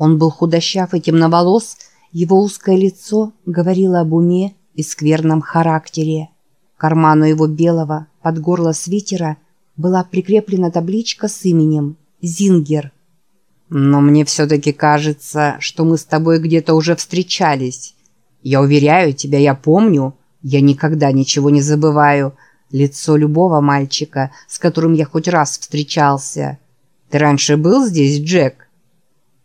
Он был худощав и темноволос, его узкое лицо говорило об уме и скверном характере. К карману его белого под горло свитера была прикреплена табличка с именем «Зингер». «Но мне все-таки кажется, что мы с тобой где-то уже встречались. Я уверяю тебя, я помню, я никогда ничего не забываю. Лицо любого мальчика, с которым я хоть раз встречался. Ты раньше был здесь, Джек?»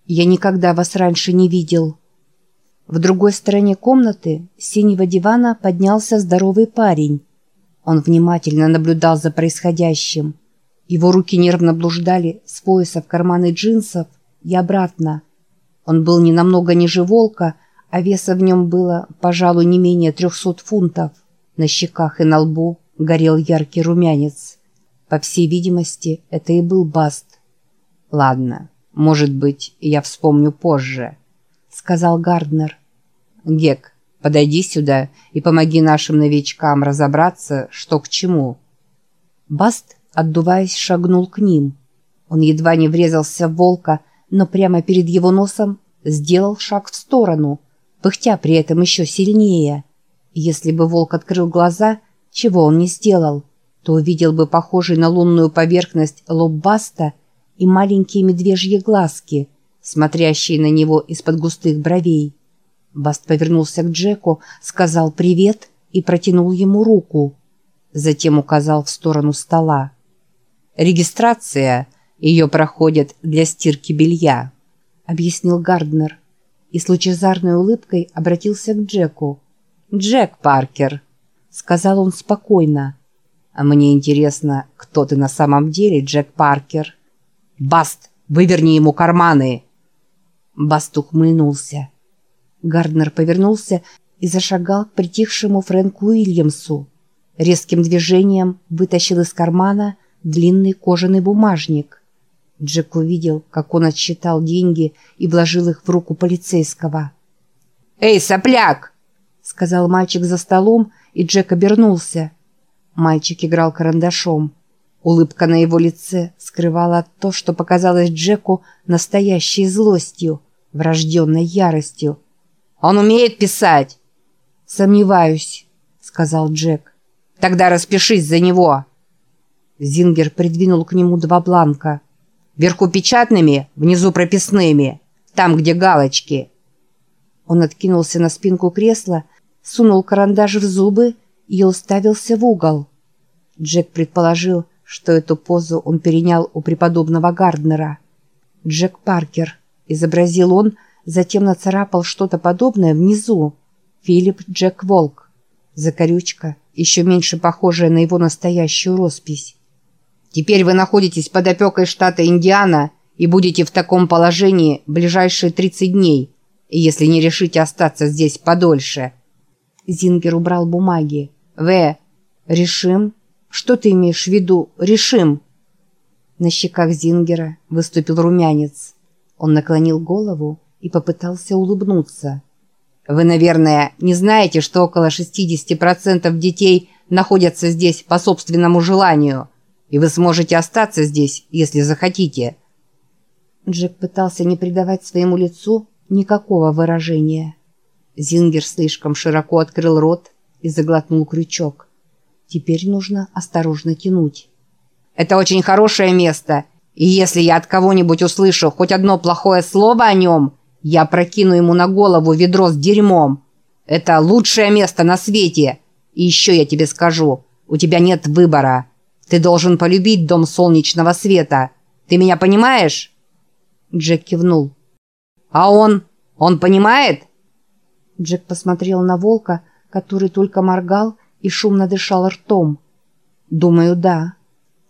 «Я никогда вас раньше не видел». В другой стороне комнаты с синего дивана поднялся здоровый парень. Он внимательно наблюдал за происходящим. Его руки нервно блуждали с пояса в карманы джинсов и обратно. Он был не намного ниже волка, а веса в нем было, пожалуй, не менее трехсот фунтов. На щеках и на лбу горел яркий румянец. По всей видимости, это и был Баст. «Ладно, может быть, я вспомню позже», — сказал Гарднер. «Гек, подойди сюда и помоги нашим новичкам разобраться, что к чему». Баст, отдуваясь, шагнул к ним. Он едва не врезался в волка, но прямо перед его носом сделал шаг в сторону, пыхтя при этом еще сильнее. Если бы волк открыл глаза, чего он не сделал, то увидел бы похожий на лунную поверхность лоб Баста — и маленькие медвежьи глазки, смотрящие на него из-под густых бровей. Баст повернулся к Джеку, сказал «привет» и протянул ему руку. Затем указал в сторону стола. «Регистрация. Ее проходят для стирки белья», — объяснил Гарднер. И с лучезарной улыбкой обратился к Джеку. «Джек Паркер», — сказал он спокойно. «А мне интересно, кто ты на самом деле, Джек Паркер?» «Баст, выверни ему карманы!» Баст ухмыльнулся. Гарднер повернулся и зашагал к притихшему Фрэнку Уильямсу. Резким движением вытащил из кармана длинный кожаный бумажник. Джек увидел, как он отсчитал деньги и вложил их в руку полицейского. «Эй, сопляк!» — сказал мальчик за столом, и Джек обернулся. Мальчик играл карандашом. Улыбка на его лице скрывала то, что показалось Джеку настоящей злостью, врожденной яростью. «Он умеет писать?» «Сомневаюсь», — сказал Джек. «Тогда распишись за него». Зингер придвинул к нему два бланка. «Вверху печатными, внизу прописными. Там, где галочки». Он откинулся на спинку кресла, сунул карандаш в зубы и уставился в угол. Джек предположил, что эту позу он перенял у преподобного Гарднера. «Джек Паркер», — изобразил он, затем нацарапал что-то подобное внизу. «Филипп Джек Волк». Закорючка, еще меньше похожая на его настоящую роспись. «Теперь вы находитесь под опекой штата Индиана и будете в таком положении ближайшие 30 дней, если не решите остаться здесь подольше». Зингер убрал бумаги. «В. Решим что ты имеешь в виду? Решим!» На щеках Зингера выступил румянец. Он наклонил голову и попытался улыбнуться. «Вы, наверное, не знаете, что около 60% детей находятся здесь по собственному желанию, и вы сможете остаться здесь, если захотите». Джек пытался не придавать своему лицу никакого выражения. Зингер слишком широко открыл рот и заглотнул крючок. Теперь нужно осторожно тянуть. «Это очень хорошее место, и если я от кого-нибудь услышу хоть одно плохое слово о нем, я прокину ему на голову ведро с дерьмом. Это лучшее место на свете. И еще я тебе скажу, у тебя нет выбора. Ты должен полюбить дом солнечного света. Ты меня понимаешь?» Джек кивнул. «А он? Он понимает?» Джек посмотрел на волка, который только моргал и шумно дышал ртом. «Думаю, да».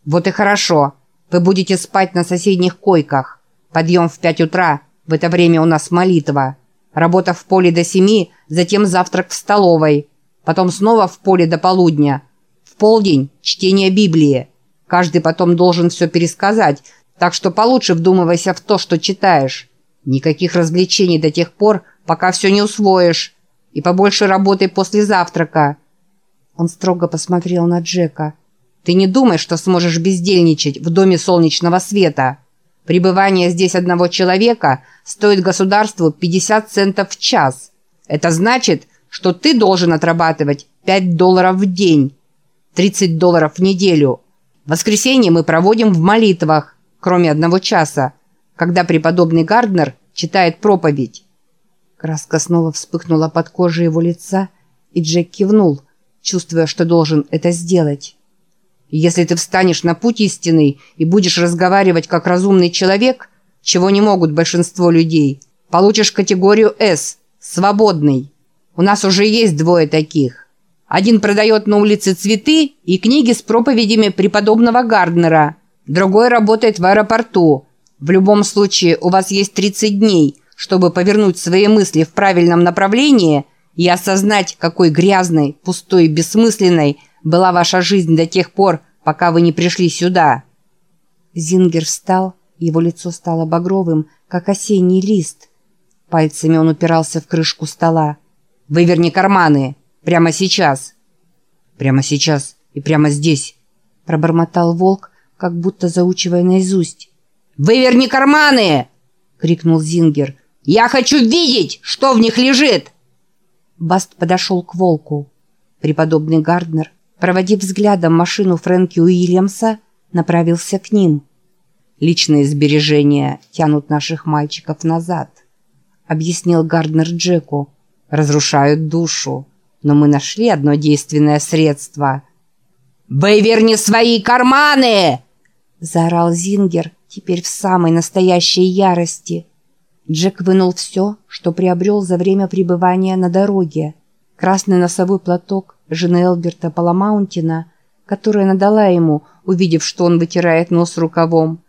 «Вот и хорошо. Вы будете спать на соседних койках. Подъем в пять утра. В это время у нас молитва. Работа в поле до семи, затем завтрак в столовой. Потом снова в поле до полудня. В полдень – чтение Библии. Каждый потом должен все пересказать, так что получше вдумывайся в то, что читаешь. Никаких развлечений до тех пор, пока все не усвоишь. И побольше работай после завтрака. Он строго посмотрел на Джека. «Ты не думай, что сможешь бездельничать в доме солнечного света. Пребывание здесь одного человека стоит государству 50 центов в час. Это значит, что ты должен отрабатывать 5 долларов в день, 30 долларов в неделю. Воскресенье мы проводим в молитвах, кроме одного часа, когда преподобный Гарднер читает проповедь. Краска снова вспыхнула под кожей его лица, и Джек кивнул, чувствуя, что должен это сделать. Если ты встанешь на путь истинный и будешь разговаривать как разумный человек, чего не могут большинство людей, получишь категорию «С» – «свободный». У нас уже есть двое таких. Один продает на улице цветы и книги с проповедями преподобного Гарднера, другой работает в аэропорту. В любом случае у вас есть 30 дней, чтобы повернуть свои мысли в правильном направлении и осознать, какой грязной, пустой и бессмысленной – была ваша жизнь до тех пор, пока вы не пришли сюда». Зингер встал, его лицо стало багровым, как осенний лист. Пальцами он упирался в крышку стола. «Выверни карманы! Прямо сейчас!» «Прямо сейчас и прямо здесь!» Пробормотал волк, как будто заучивая наизусть. «Выверни карманы!» — крикнул Зингер. «Я хочу видеть, что в них лежит!» Баст подошел к волку. Преподобный Гарднер проводив взглядом машину Фрэнки Уильямса, направился к ним. «Личные сбережения тянут наших мальчиков назад», — объяснил Гарднер Джеку. «Разрушают душу, но мы нашли одно действенное средство». «Выверни свои карманы!» — заорал Зингер, теперь в самой настоящей ярости. Джек вынул все, что приобрел за время пребывания на дороге. Красный носовой платок, жены Элберта Паламаунтина, которая надала ему, увидев, что он вытирает нос рукавом,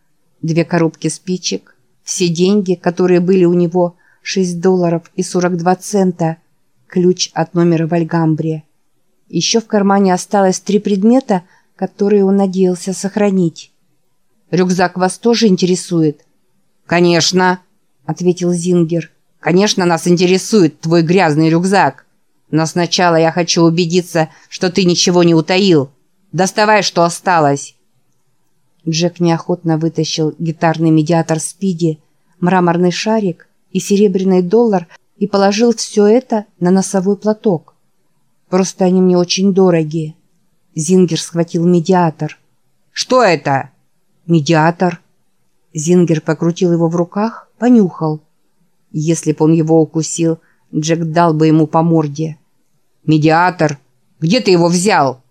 две коробки спичек, все деньги, которые были у него, 6 долларов и 42 цента, ключ от номера в Альгамбре. Еще в кармане осталось три предмета, которые он надеялся сохранить. «Рюкзак вас тоже интересует?» «Конечно», — ответил Зингер. «Конечно, нас интересует твой грязный рюкзак». Но сначала я хочу убедиться, что ты ничего не утаил. Доставай, что осталось». Джек неохотно вытащил гитарный медиатор Спиди, мраморный шарик и серебряный доллар и положил все это на носовой платок. «Просто они мне очень дороги». Зингер схватил медиатор. «Что это?» «Медиатор». Зингер покрутил его в руках, понюхал. Если бы он его укусил, Джек дал бы ему по морде. «Медиатор? Где ты его взял?»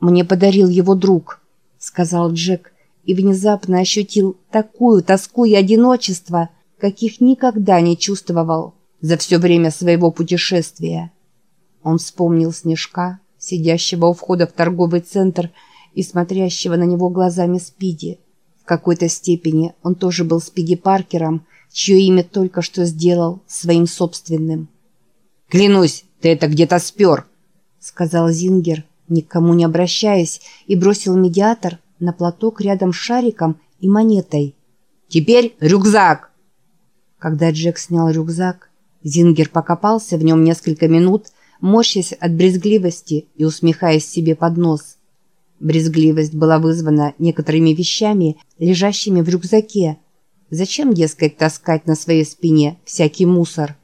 «Мне подарил его друг», — сказал Джек, и внезапно ощутил такую тоску и одиночество, каких никогда не чувствовал за все время своего путешествия. Он вспомнил Снежка, сидящего у входа в торговый центр и смотрящего на него глазами Спиди. В какой-то степени он тоже был Спиди Паркером, чье имя только что сделал своим собственным. «Клянусь, ты это где-то спер», — сказал Зингер, никому не обращаясь, и бросил медиатор на платок рядом с шариком и монетой. «Теперь рюкзак!» Когда Джек снял рюкзак, Зингер покопался в нем несколько минут, морщась от брезгливости и усмехаясь себе под нос. Брезгливость была вызвана некоторыми вещами, лежащими в рюкзаке, Зачем, дескать, таскать на своей спине всякий мусор?